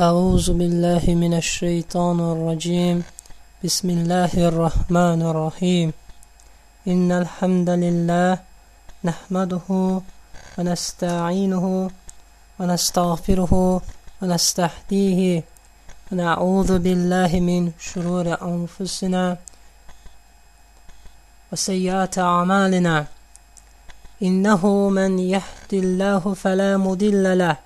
أعوذ بالله من الشيطان الرجيم. بسم الله الرحمن الرحيم. إن الحمد لله نحمده ونستعينه ونستغفره ونستهديه ونعوذ بالله من شرور أنفسنا وسيئات أعمالنا. إنه من يهد الله فلا مضل له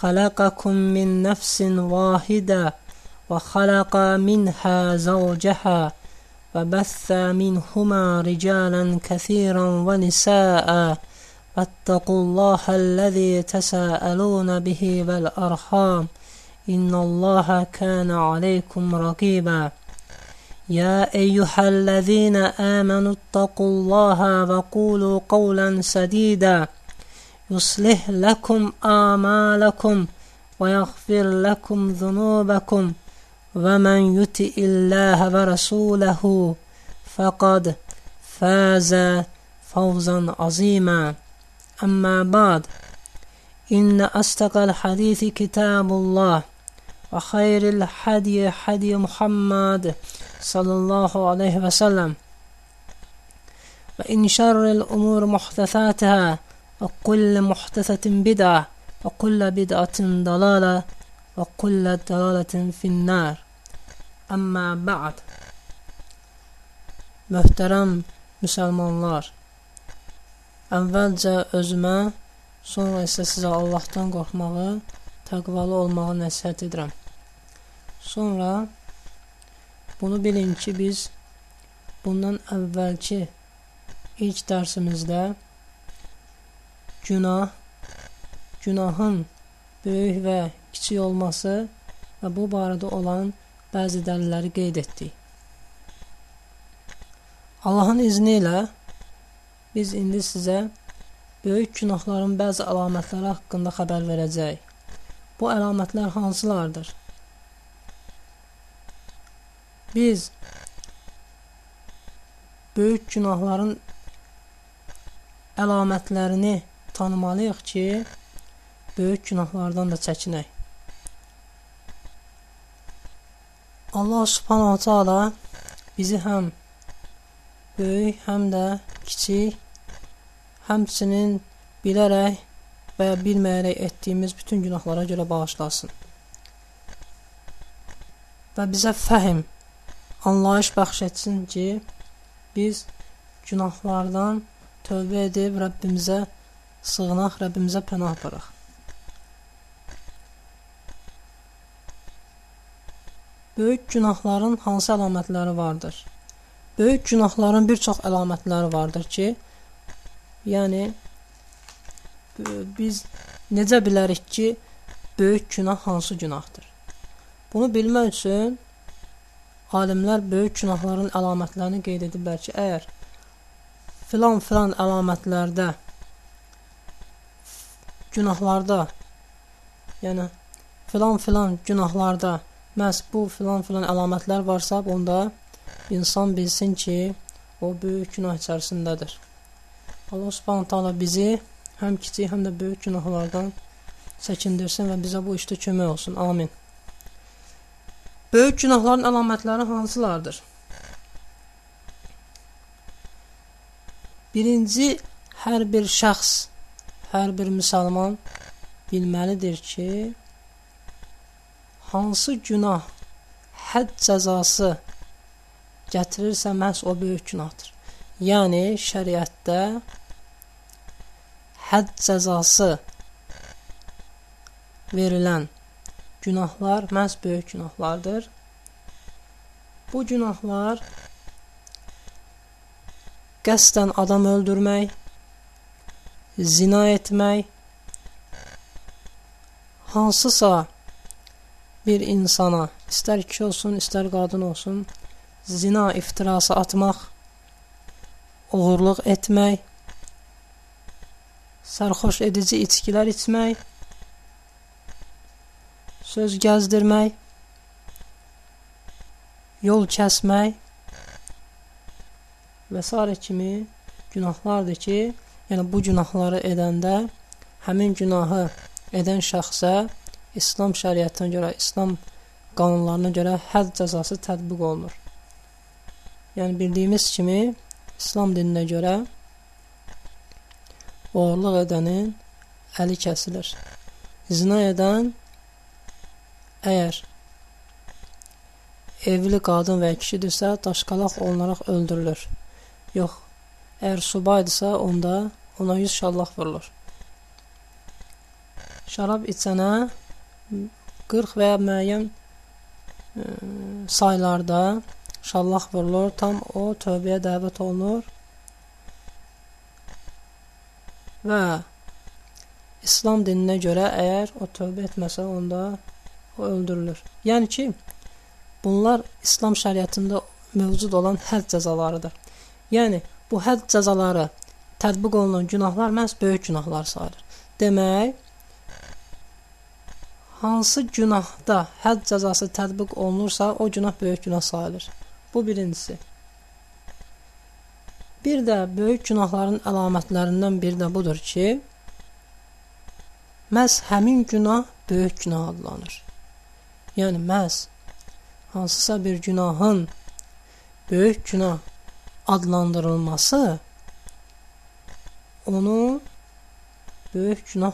خلقكم من نفس واحدة وخلق منها زوجها وبث منهما رجالا كثيرا ونساء فاتقوا الله الذي تساءلون به والأرحام إن الله كان عليكم رقيبا. يا أيها الذين آمنوا اتقوا الله وقولوا قولا سديدا. يصلح لكم آمالكم ويغفر لكم ذنوبكم ومن يطع الله ورسوله فقد فاز فوزا عظيما. أما بعد إن أصدق الحديث كتاب الله وخير الحدي حدي محمد صلى الله عليه وسلم وإن شر الأمور محدثاتها وكل محدثة بدعة وكل بدعة ضلالة وكل ضلالة في النار Əmmə ba'd Möhtərəm müsəlmanlar Əvvəlcə özümə, sonra isə sizə Allahdan qorxmağı, təqvalı olmağı nəsihət edirəm. Sonra bunu bilin ki, biz bundan əvvəlki ilk dərsimizdə günah, günahın böyük və kiçik olması və bu barədə olan bəzi dəlilləri qeyd etdik. Allahın izni ilə biz indi sizə böyük günahların bəzi əlamətləri haqqında xəbər verəcəyik. Bu əlamətlər hansılardır? Biz böyük günahların əlamətlərini tanımalıyıq ki, böyük günahlardan da çəkinək. Allah subhanahu taala bizi həm böyük, həm də kiçik, həmçinin bilərək və bilməyərək etdiyimiz bütün günahlara görə bağışlasın. Və bizə fəhim, anlayış bəxş etsin ki, biz günahlardan tövbə edib Rəbbimizə sığınaq, Rəbbimizə pənah aparaq. Böyük günahların hansı əlamətləri vardır? Böyük günahların bir çox əlamətləri vardır ki, yəni biz necə bilərik ki, böyük günah hansı günahdır? Bunu bilmək üçün alimlər böyük günahların əlamətlərini qeyd ediblər ki, əgər filan-filan əlamətlərdə günahlarda, yəni filan-filan günahlarda məhz bu filan-filan əlamətlər varsa, onda insan bilsin ki, o böyük günah içərisindədir. Allah Subhanahu taala bizi həm kiçik, həm də böyük günahlardan çəkindirsin və bizə bu işdə kömək olsun. Amin. Böyük günahların əlamətləri hansılardır? Birinci, hər bir şəxs hər bir müsəlman bilməlidir ki, hansı günah hədd cəzası gətirirsə, məhz o böyük günahdır. Yəni, şəriətdə hədd cəzası verilən günahlar məhz böyük günahlardır. Bu günahlar qəsdən adam öldürmək, zina etmək, hansısa bir insana, istər kişi olsun, istər qadın olsun, zina iftirası atmaq, oğurluq etmək, sərxoş edici içkilər içmək, söz gəzdirmək, yol kəsmək və s. kimi günahlardır ki, yəni bu günahları edəndə həmin günahı edən şəxsə İslam şəriətinə görə, İslam qanunlarına görə hədd cəzası tətbiq olunur. Yəni bildiyimiz kimi İslam dininə görə oğurluq edənin əli kəsilir. Zina edən əgər evli qadın və kişidirsə, daşqalaq olunaraq öldürülür. Yox, əgər subaydırsa, onda ona 100 şallaq vurulur. Şərab içənə 40 və ya müəyyən ə, saylarda şallaq vurulur, tam o tövbəyə dəvət olunur və İslam dininə görə əgər o tövbə etməsə, onda o öldürülür. Yəni ki, bunlar İslam şəriətində mövcud olan hədd cəzalarıdır. Yəni, bu hədd cəzaları tətbiq olunan günahlar məhz böyük günahlar sayılır. Demək, hansı günahda hədd cəzası tətbiq olunursa, o günah böyük günah sayılır. Bu birincisi. Bir də böyük günahların əlamətlərindən biri də budur ki, məhz həmin günah böyük günah adlanır. Yəni məhz hansısa bir günahın böyük günah adlandırılması onu böyük günah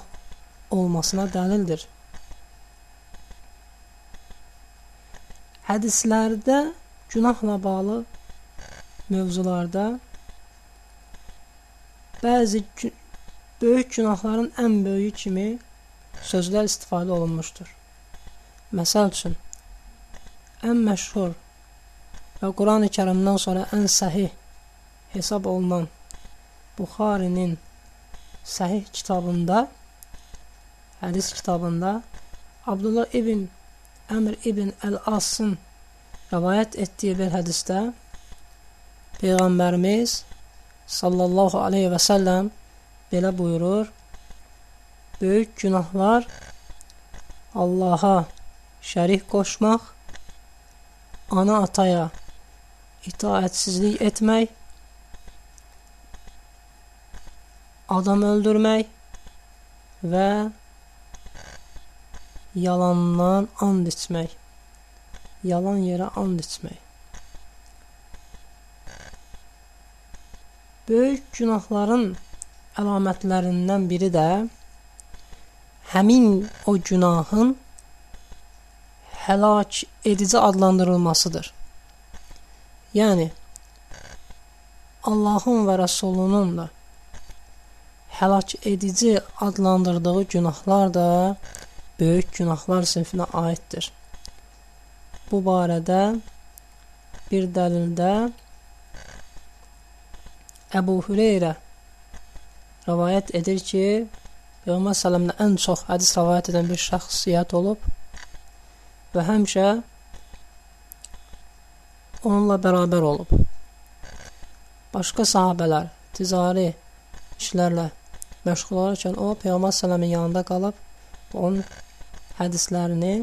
olmasına dəlildir. Hədislərdə günahla bağlı mövzularda bəzi böyük günahların ən böyüyü kimi sözlər istifadə olunmuşdur. Məsəl üçün, ən məşhur və Quran-ı Kərimdən sonra ən səhih hesab olunan Buxarinin səhih kitabında, hədis kitabında Abdullah ibn Əmr ibn Əl-Asın rəvayət etdiyi bir hədisdə Peyğəmbərimiz sallallahu aleyhi və səlləm belə buyurur, böyük günahlar Allaha şərik qoşmaq, ana-ataya itaətsizlik etmək, adam öldürmək və yalandan and içmək. Yalan yerə and içmək. Böyük günahların əlamətlərindən biri də həmin o günahın həlak edici adlandırılmasıdır. Yəni Allahın və Rəsulunun da həlak edici adlandırdığı günahlar da böyük günahlar sinfinə aiddir. Bu barədə bir dəlildə Əbu Hüreyrə rəvayət edir ki, Peyğəmbər sallallahu ən çox hədis rəvayət edən bir şəxsiyyət olub və həmişə onunla bərabər olub. Başqa sahabələr ticari işlərlə məşğul olarkən o Peyğəmbər sallallahu yanında qalıb onun hədislərini,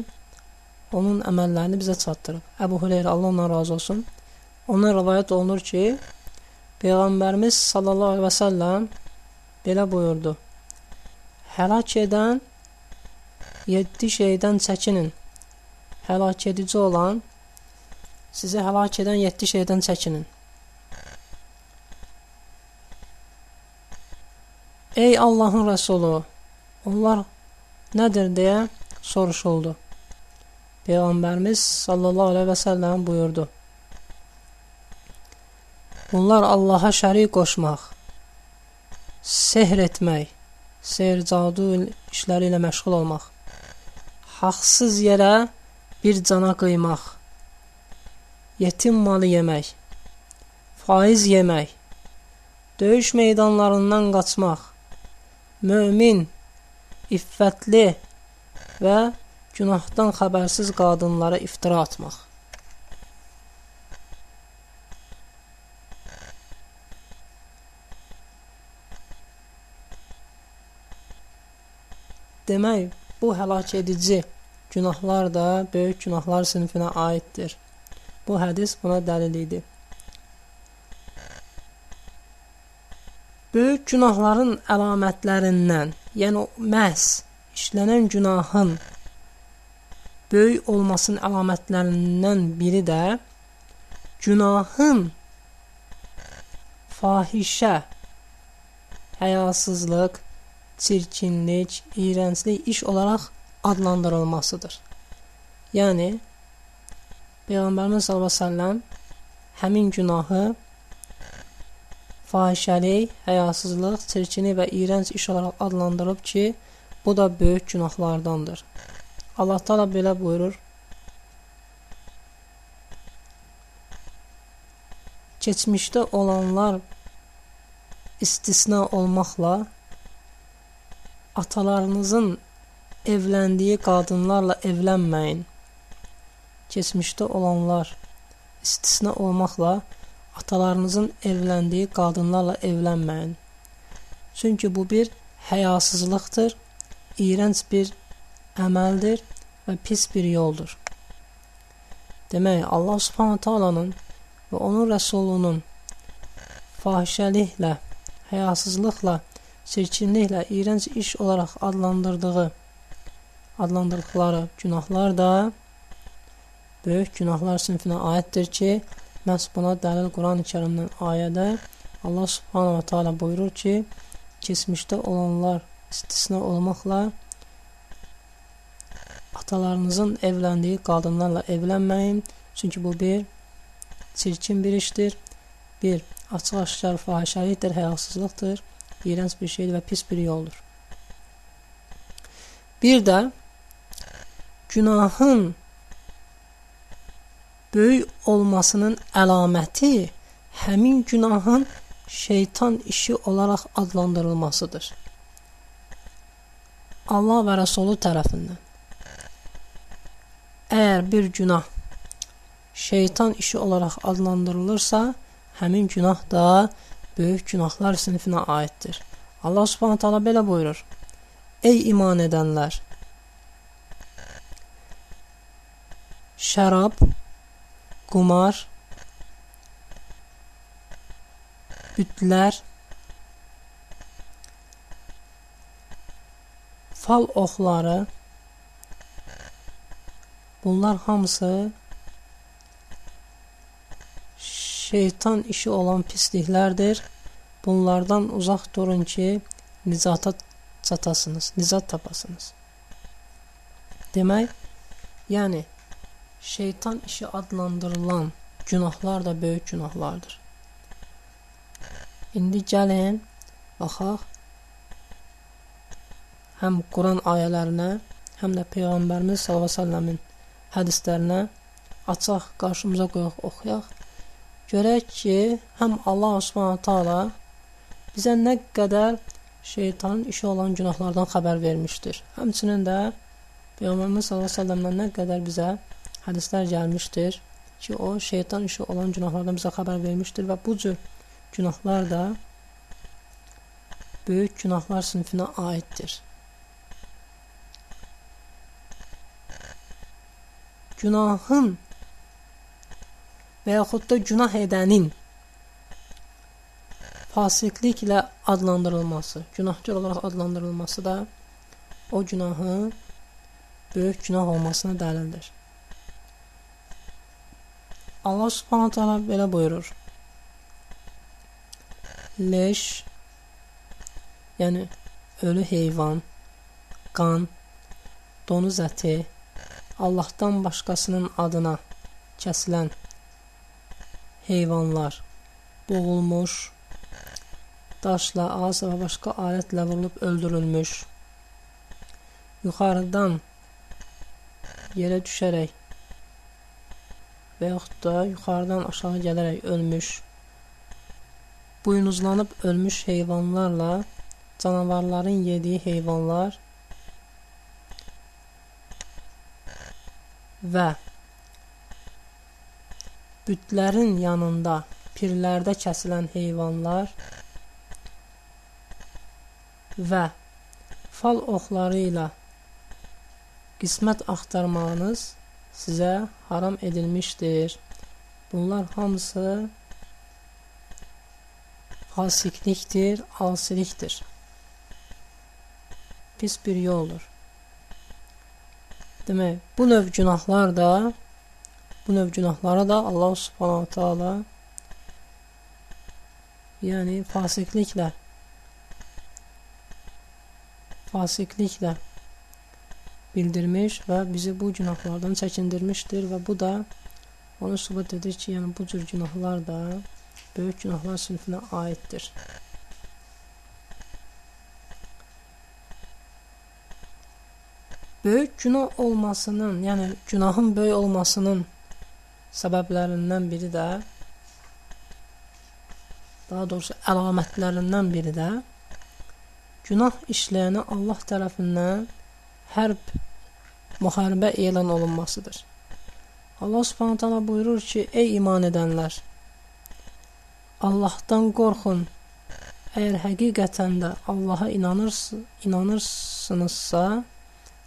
onun əməllərini bizə çatdırıb. Əbu Hüreyrə Allah ondan razı olsun. Ondan rivayet olunur ki, Peyğəmbərimiz sallallahu əleyhi və səlləm belə buyurdu: Həlak edən 7 şeydən çəkinin. Həlak edici olan sizi həlak edən 7 şeydən çəkinin. Ey Allahın Rəsulu, onlar nədir deyə soruşuldu. Peyğəmbərimiz sallallahu əleyhi və səlləm buyurdu: Bunlar Allaha şərik qoşmaq, sehr etmək, sehr cadu işləri ilə məşğul olmaq, haqsız yerə bir cana qıymaq, yetim malı yemək, faiz yemək, döyüş meydanlarından qaçmaq, mömin, iffətli və Günahdan xəbərsiz qadınlara iftira atmaq. Demək, bu həlak edici günahlar da böyük günahlar sinfinə aiddir. Bu hədis buna dəlil idi. Böyük günahların əlamətlərindən, yəni məhz işlənən günahın böyük olmasının əlamətlərindən biri də günahın fahişə, həyasızlıq, çirkinlik, iyrənclik iş olaraq adlandırılmasıdır. Yəni Peyğəmbərimiz sallallahu əleyhi və səlləm həmin günahı fahişəlik, həyasızlıq, çirkinlik və iyrənc iş olaraq adlandırıb ki, bu da böyük günahlardandır. Allah Taala belə buyurur: Keçmişdə olanlar istisna olmaqla atalarınızın evləndiyi qadınlarla evlənməyin. Keçmişdə olanlar istisna olmaqla atalarınızın evləndiyi qadınlarla evlənməyin. Çünki bu bir həyasızlıqdır, iyrənc bir əməldir və pis bir yoldur. Demək, Allah Subhanahu taalanın və onun rəsulunun fahişəliklə, həyasızlıqla, çirkinliklə, iyrənc iş olaraq adlandırdığı adlandırdıqları günahlar da böyük günahlar sinfinə aiddir ki, Məhz buna dəlil Quran-ı Kərimdən ayədə Allah Subhanahu va Taala buyurur ki, keçmişdə olanlar istisna olmaqla atalarınızın evləndiyi qadınlarla evlənməyin, çünki bu bir çirkin bir işdir, bir açıq-aşkar fahişəlikdir, həyasızlıqdır, iyrənc bir şeydir və pis bir yoldur. Bir də günahın böyük olmasının əlaməti həmin günahın şeytan işi olaraq adlandırılmasıdır. Allah və Rəsulu tərəfindən. Əgər bir günah şeytan işi olaraq adlandırılırsa, həmin günah da böyük günahlar sinifinə aiddir. Allah Subhanahu taala belə buyurur: Ey iman edənlər! Şərab qumar, bütlər, fal oxları bunlar hamısı şeytan işi olan pisliklərdir. Bunlardan uzaq durun ki, nicata çatasınız, nicat tapasınız. Demək, yəni şeytan işi adlandırılan günahlar da böyük günahlardır. İndi gəlin baxaq həm Quran ayələrinə, həm də Peyğəmbərimiz səlləmin hədislərinə açaq qarşımıza qoyaq, oxuyaq. Görək ki, həm Allah taala bizə nə qədər şeytanın işi olan günahlardan xəbər vermişdir. Həmçinin də Peyğəmbərimiz səlləmdən nə qədər bizə hədislər gəlmişdir ki, o şeytan işi olan günahlardan bizə xəbər vermişdir və bu cür günahlar da böyük günahlar sinfinə aiddir. Günahın və yaxud da günah edənin fasiqliklə adlandırılması, günahkar olaraq adlandırılması da o günahın böyük günah olmasına dəlildir. Allah subhanahu taala belə buyurur. Leş, yəni ölü heyvan, qan, donuz əti, Allahdan başqasının adına kəsilən heyvanlar, boğulmuş, daşla, ağac və başqa alətlə vurulub öldürülmüş, yuxarıdan yerə düşərək və yaxud da yuxarıdan aşağı gələrək ölmüş, buynuzlanıb ölmüş heyvanlarla canavarların yediyi heyvanlar və bütlərin yanında pirlərdə kəsilən heyvanlar və fal oxları ilə qismət axtarmağınız sizə haram edilmişdir. Bunlar hamısı fasiqlikdir, asilikdir. Pis bir yoldur. Demək, bu növ günahlar da bu növ günahlara da Allah Subhanahu taala yəni fasiqliklə fasiqliklə bildirmiş və bizi bu günahlardan çəkindirmişdir və bu da onu sübut edir ki, yəni bu cür günahlar da böyük günahlar sinfinə aiddir. Böyük günah olmasının, yəni günahın böyük olmasının səbəblərindən biri də daha doğrusu əlamətlərindən biri də günah işləyənə Allah tərəfindən hərb müharibə elan olunmasıdır. Allah Subhanahu taala buyurur ki: "Ey iman edənlər, Allahdan qorxun. Əgər həqiqətən də Allaha inanırsınız, inanırsınızsa,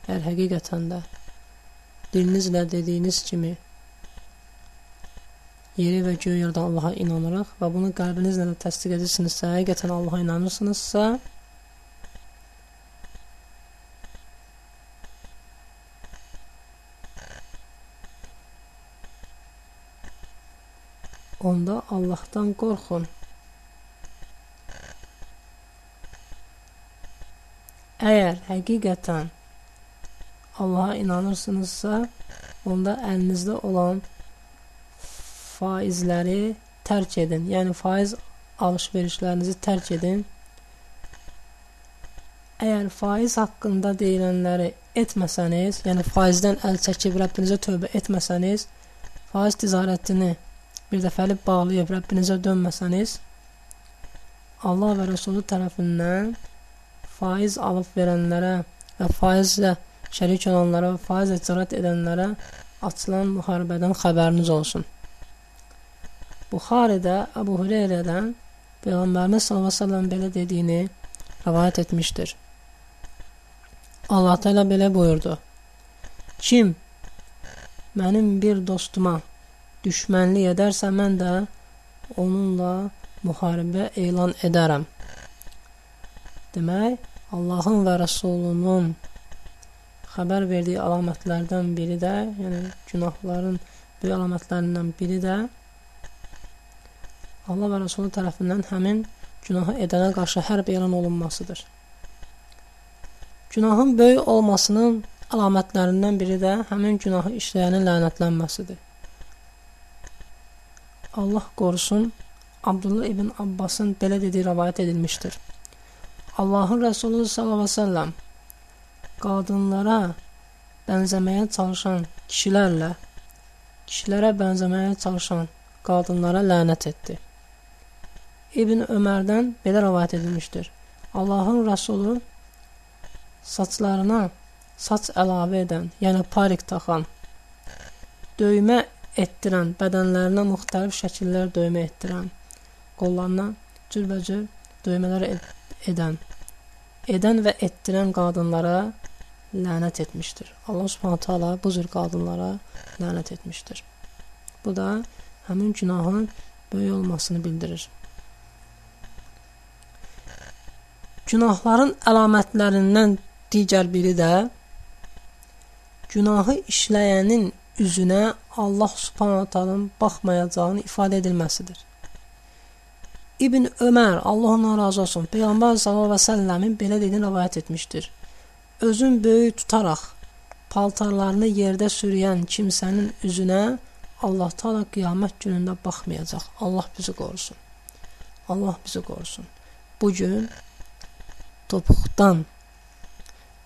əgər həqiqətən də dilinizlə dediyiniz kimi yeri və göy yaradan Allaha inanırıq və bunu qəlbinizlə də təsdiq edirsinizsə, həqiqətən Allaha inanırsınızsa, onda Allahdan qorxun. Əgər həqiqətən Allaha inanırsınızsa, onda əlinizdə olan faizləri tərk edin. Yəni faiz alış-verişlərinizi tərk edin. Əgər faiz haqqında deyilənləri etməsəniz, yəni faizdən əl çəkib Rəbbinizə tövbə etməsəniz, faiz ticarətini bir dəfəlik bağlayıb Rəbbinizə dönməsəniz, Allah və Rəsulu tərəfindən faiz alıb verənlərə və faizlə şərik olanlara və faizlə ticarət edənlərə açılan müharibədən xəbəriniz olsun. Buxaridə Əbu Hüreyrədən Peyğəmbərimiz sallallahu əleyhi belə dediyini rivayet etmişdir. Allah Teala belə buyurdu: Kim mənim bir dostuma düşmənlik edərsə, mən də onunla müharibə elan edərəm. Demək, Allahın və Rəsulunun xəbər verdiyi əlamətlərdən biri də, yəni günahların böyük əlamətlərindən biri də Allah və Rəsulu tərəfindən həmin günahı edənə qarşı hərb elan olunmasıdır. Günahın böyük olmasının əlamətlərindən biri də həmin günahı işləyənin lənətlənməsidir. Allah qorusun, Abdullah ibn Abbasın belə dediyi rəvayət edilmişdir. Allahın Rəsulü sallallahu əleyhi və səlləm qadınlara bənzəməyə çalışan kişilərlə kişilərə bənzəməyə çalışan qadınlara lənət etdi. İbn Ömərdən belə rəvayət edilmişdir. Allahın Rəsulu saçlarına saç əlavə edən, yəni parik taxan, döymə etdirən, bədənlərinə müxtəlif şəkillər döymə etdirən, qollarına cürbəcür döymələr ed edən, edən və etdirən qadınlara lənət etmişdir. Allah Subhanahu taala bu cür qadınlara lənət etmişdir. Bu da həmin günahın böyük olmasını bildirir. Günahların əlamətlərindən digər biri də günahı işləyənin üzünə Allah Subhanahu taalanın baxmayacağını ifadə edilməsidir. İbn Ömər, Allah ondan razı olsun, Peyğəmbər sallallahu əleyhi və səlləmin belə dediyini rivayet etmişdir. Özün böyük tutaraq paltarlarını yerdə sürüyən kimsənin üzünə Allah Taala qiyamət günündə baxmayacaq. Allah bizi qorusun. Allah bizi qorusun. Bu gün topuqdan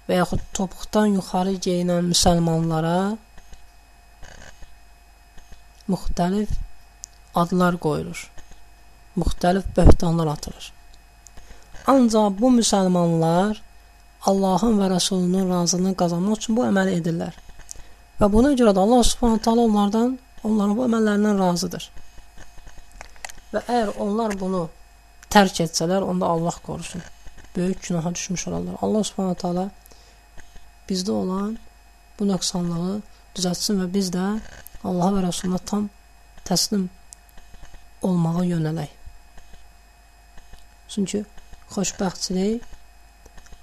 və yaxud topuqdan yuxarı geyinən müsəlmanlara müxtəlif adlar qoyulur. Müxtəlif böhtanlar atılır. Ancaq bu müsəlmanlar Allahın və Rəsulunun razılığını qazanmaq üçün bu əməli edirlər. Və buna görə də Allah Subhanahu taala onlardan, onların bu əməllərindən razıdır. Və əgər onlar bunu tərk etsələr, onda Allah qorusun. Böyük günaha düşmüş olarlar. Allah Subhanahu taala bizdə olan bu nöqsanlığı düzəltsin və biz də Allah və Rəsuluna tam təslim olmağa yönələk. Çünki xoşbəxtçilik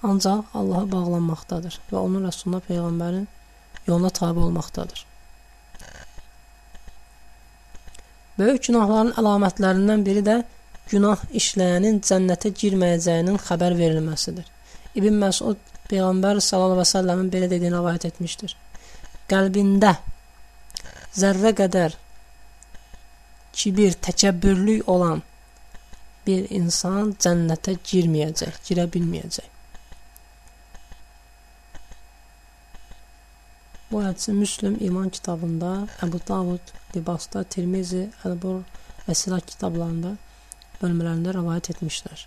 ancaq Allaha bağlanmaqdadır və onun Rəsuluna, Peyğəmbərin yoluna tabi olmaqdadır. Böyük günahların əlamətlərindən biri də günah işləyənin cənnətə girməyəcəyinin xəbər verilməsidir. İbn Məsud Peyğəmbər sallallahu əleyhi və səlləmin belə dediyini rivayet etmişdir. Qəlbində zərrə qədər kibir, təkəbbürlük olan bir insan cənnətə girməyəcək, girə bilməyəcək. Bu hədisi Müslim iman kitabında, Əbu Davud libasda, Tirmizi, Əlbur və Silah kitablarında bölmələrində rəvayət etmişlər.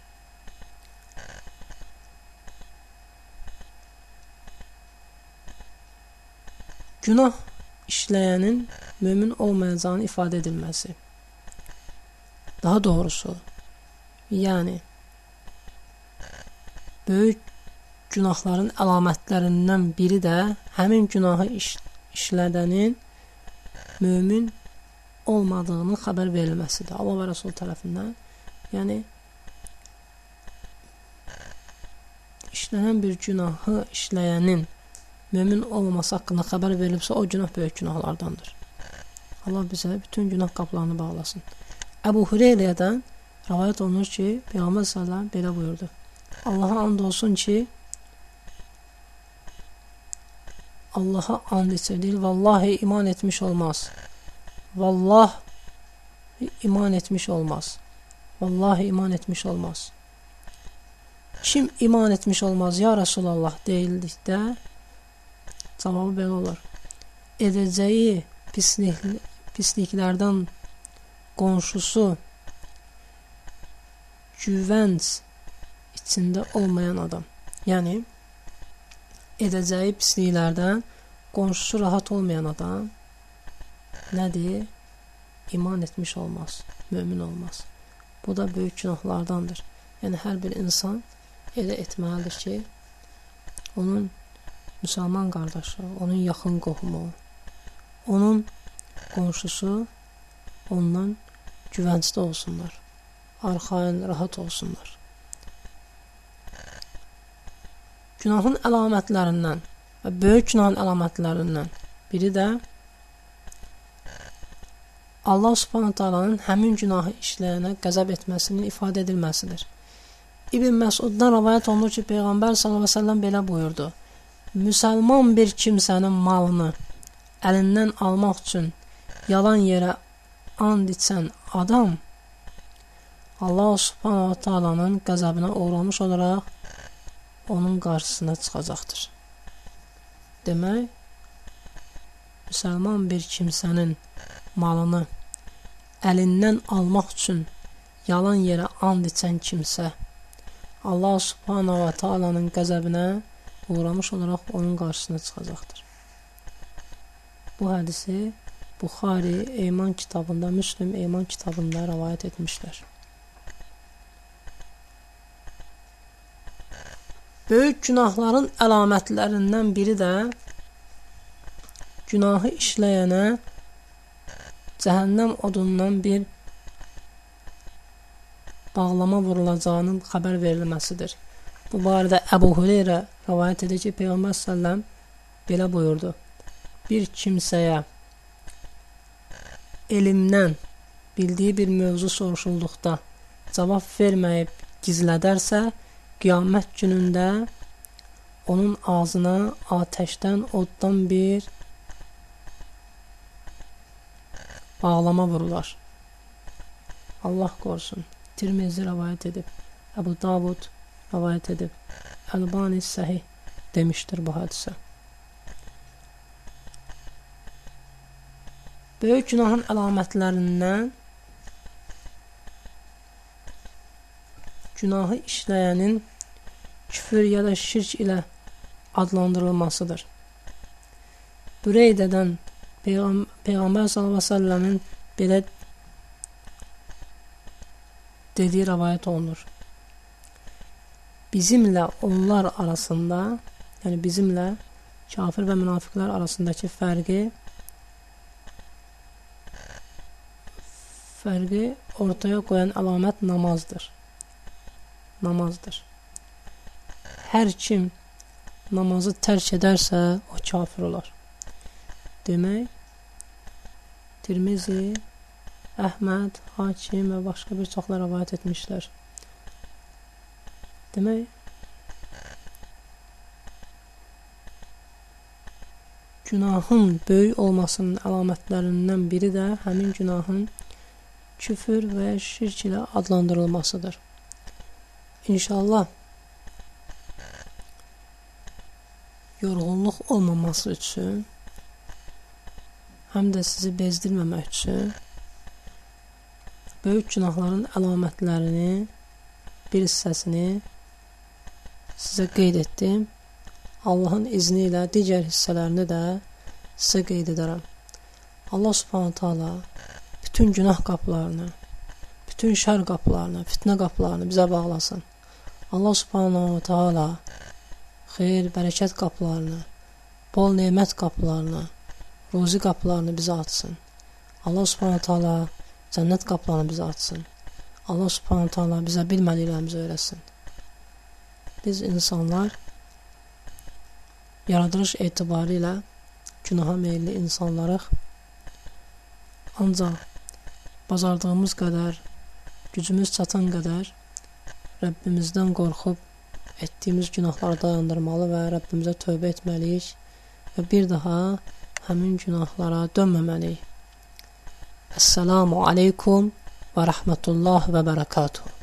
Günah işləyənin mömin olmayacağını ifadə edilməsi. Daha doğrusu, yəni böyük günahların əlamətlərindən biri də həmin günahı iş, işlədənin mömin olmadığını xəbər verilməsidir. Allah və Rəsul tərəfindən. Yəni işlənən bir günahı işləyənin mömin olmaması haqqında xəbər verilibsə, o günah böyük günahlardandır. Allah bizə bütün günah qapılarını bağlasın. Əbu Hüreyrədən rivayet olunur ki, Peyğəmbər sallallahu belə buyurdu. Allaha and olsun ki, Allaha and içir. Vallahi iman etmiş olmaz. Vallah iman etmiş olmaz. Vallahi iman etmiş olmaz. Kim iman etmiş olmaz ya Resulallah deyildikdə cavabı belə olur. Edəcəyi pislik, pisliklərdən qonşusu güvənc içində olmayan adam. Yəni edəcəyi pisliklərdən qonşusu rahat olmayan adam nədir? İman etmiş olmaz, mömin olmaz. Bu da böyük günahlardandır. Yəni hər bir insan elə etməlidir ki, onun müsəlman qardaşı, onun yaxın qohumu, onun qonşusu ondan güvəncdə olsunlar. Arxayın, rahat olsunlar. Günahın əlamətlərindən və böyük günahın əlamətlərindən biri də Allah Subhanahu taalanın həmin günahı işləyənə qəzəb etməsinin ifadə edilməsidir. İbn Məsuddan rivayet olunur ki, Peyğəmbər sallallahu əleyhi və səlləm belə buyurdu: Müsəlman bir kimsənin malını əlindən almaq üçün yalan yerə and içən adam Allah subhanahu taalanın qəzəbinə uğramış olaraq onun qarşısına çıxacaqdır. Demək, müsəlman bir kimsənin malını əlindən almaq üçün yalan yerə and içən kimsə Allah subhanahu taalanın qəzəbinə uğramış olaraq onun qarşısına çıxacaqdır. Bu hədisi Buxari Eyman kitabında, Müslim Eyman kitabında rəvayət etmişlər. Böyük günahların əlamətlərindən biri də günahı işləyənə cəhənnəm odundan bir bağlama vurulacağının xəbər verilməsidir. Bu barədə Əbu Hüreyrə rivayet edir ki, Peyğəmbər sallam belə buyurdu: Bir kimsəyə elmdən bildiyi bir mövzu soruşulduqda cavab verməyib gizlədərsə, qiyamət günündə onun ağzına atəşdən, oddan bir bağlama vurular. Allah qorusun. Tirmizi rəvayət edib. Əbu Davud rəvayət edib. Əlbani səhih demişdir bu hadisə. Böyük günahın əlamətlərindən günahı işləyənin küfür ya da şirk ilə adlandırılmasıdır. Büreydədən Peyğam Peyğəmbər səlləmin belə dediyi rivayet olunur. Bizimlə onlar arasında, yəni bizimlə kafir və münafiqlər arasındakı fərqi fərqi ortaya qoyan əlamət namazdır. Namazdır. Hər kim namazı tərk edərsə, o kafir olar. Demək, Tirmizi, Əhməd, Hakim və başqa bir çoxlar rəvayət etmişlər. Demək, günahın böyük olmasının əlamətlərindən biri də həmin günahın küfür və şirk ilə adlandırılmasıdır. İnşallah yorğunluq olmaması üçün həm də sizi bezdirməmək üçün böyük günahların əlamətlərini bir hissəsini sizə qeyd etdim. Allahın izni ilə digər hissələrini də sizə qeyd edərəm. Allah Subhanahu taala bütün günah qapılarını, bütün şər qapılarını, fitnə qapılarını bizə bağlasın. Allah subhanahu taala xeyir, bərəkət qapılarını, bol nemət qapılarını, ruzi qapılarını bizə açsın. Allah subhanahu taala cənnət qapılarını bizə açsın. Allah subhanahu taala bizə bilmədiklərimizi öyrətsin. Biz insanlar yaradılış etibarilə günaha meyilli insanlarıq. Ancaq bacardığımız qədər, gücümüz çatan qədər Rəbbimizdən qorxub etdiyimiz günahları dayandırmalı və Rəbbimizə tövbə etməliyik və bir daha həmin günahlara dönməməliyik. Əssalamu aleykum və rəhmətullah və bərəkatuhu.